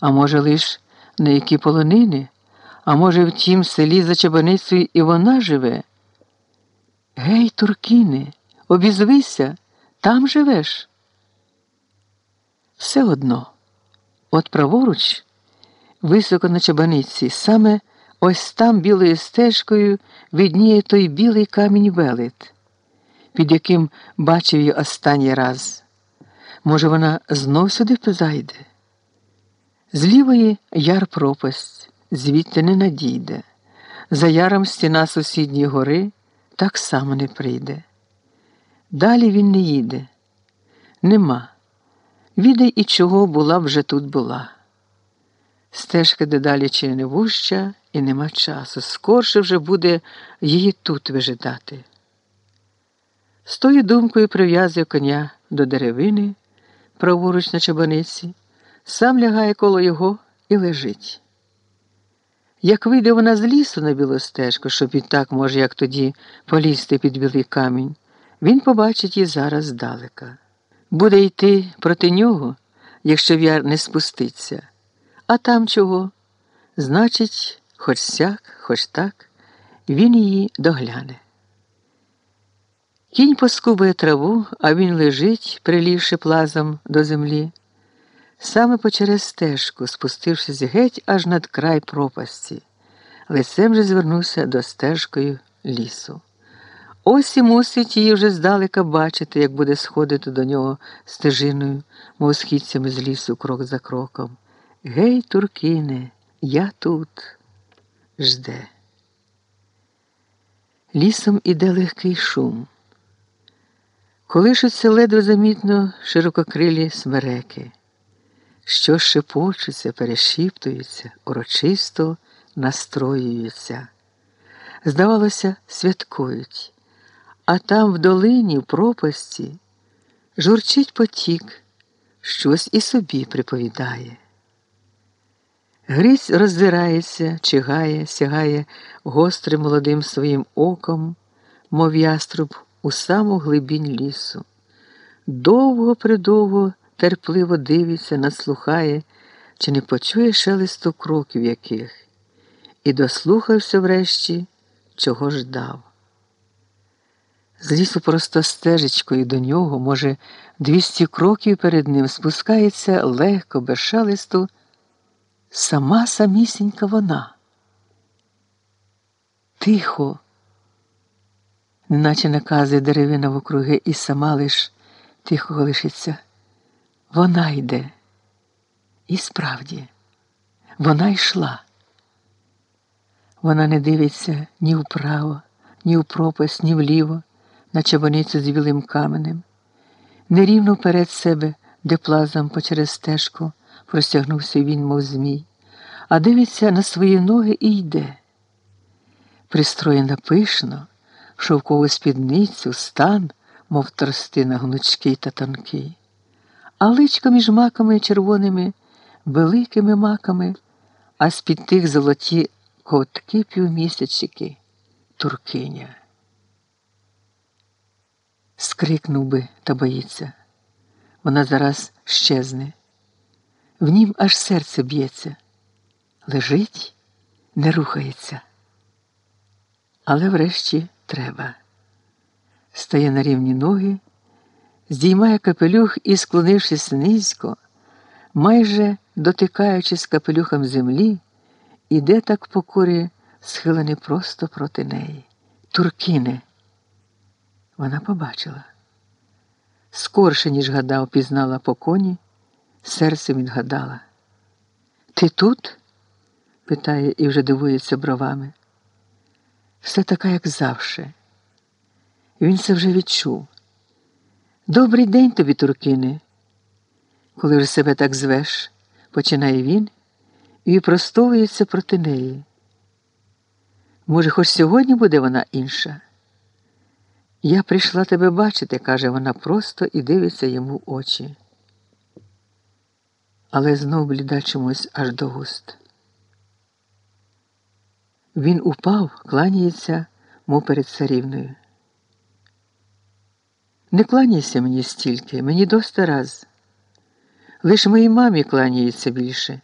А може, лиш на які полонини, а може, в тім селі за Чабаницею і вона живе? Гей, Туркіни, обізвися, там живеш. Все одно, от праворуч, високо на чабаниці, саме ось там білою стежкою відніє той білий камінь велет, під яким бачив її останній раз. Може, вона знов сюди позайде? З лівої яр пропасть, звідти не надійде. За яром стіна сусідньої гори так само не прийде. Далі він не їде. Нема. Відай і чого була вже тут була. Стежка дедалі чи не вуща, і нема часу. Скорше вже буде її тут вижидати. З тою думкою прив'язує коня до деревини, праворуч на чабаниці, сам лягає коло його і лежить. Як вийде вона з лісу на білу стежку, щоб і так може, як тоді, полізти під білий камінь, він побачить її зараз здалека. Буде йти проти нього, якщо в'яр не спуститься. А там чого? Значить, хоч сяк, хоч так, він її догляне. Кінь поскубує траву, а він лежить, прилівши плазом до землі, саме по через стежку, спустившись геть аж над край пропасті, лицем же звернувся до стежкою лісу. Ось і мусить її вже здалека бачити, як буде сходити до нього стежиною, мов східцями з лісу крок за кроком. Гей, туркине, я тут жде. Лісом іде легкий шум. Колишуться ледве замітно ширококрилі смереки, що шепочуться, перешіптуються, урочисто настроюються. Здавалося, святкують, а там в долині, в пропасті, журчить потік, щось і собі приповідає. Грізь роздирається, чигає, сягає гострим молодим своїм оком, мов яструб у саму глибінь лісу. Довго придовго терпливо дивиться, наслухає, чи не почує шелесту кроків яких, і дослухався врешті, чого ждав. З лісу просто стежечкою до нього, може, двісті кроків перед ним спускається легко, без шелесту, сама самісінька вона. Тихо неначе наказує деревина в округи, і сама лиш тихо лишиться. Вона йде. І справді, вона йшла. Вона не дивиться ні вправо, ні в пропасть, ні вліво, на чабаницю з білим каменем, нерівно вперед себе, де плазом почерез стежку простягнувся він, мов змій, а дивиться на свої ноги і йде. Пристроєна пишно шовкову спідницю, стан, мов тростина гнучкий та тонкий, а личко між маками червоними, великими маками, а з-під тих золоті котки півмісячики, туркиня. Скрикнув би та боїться. Вона зараз щезне. В нім аж серце б'ється, лежить, не рухається. Але врешті треба. Стає на рівні ноги, здіймає капелюх і, склонившись низько, майже дотикаючись капелюхом землі, іде так по курі, схилений просто проти неї. Туркіне. Вона побачила. Скорше, ніж гадав, пізнала по коні, серцем відгадала. Ти тут? питає і вже дивується бровами все така, як завше. Він це вже відчув. Добрий день тобі, Туркине. Коли вже себе так звеш, починає він і випростовується проти неї. Може, хоч сьогодні буде вона інша? Я прийшла тебе бачити, каже вона просто і дивиться йому в очі. Але знов бліда чомусь аж до густ. Він упав, кланяється, мов перед царівною. Не кланяйся мені стільки, мені доста раз. Лиш моїй мамі кланяється більше.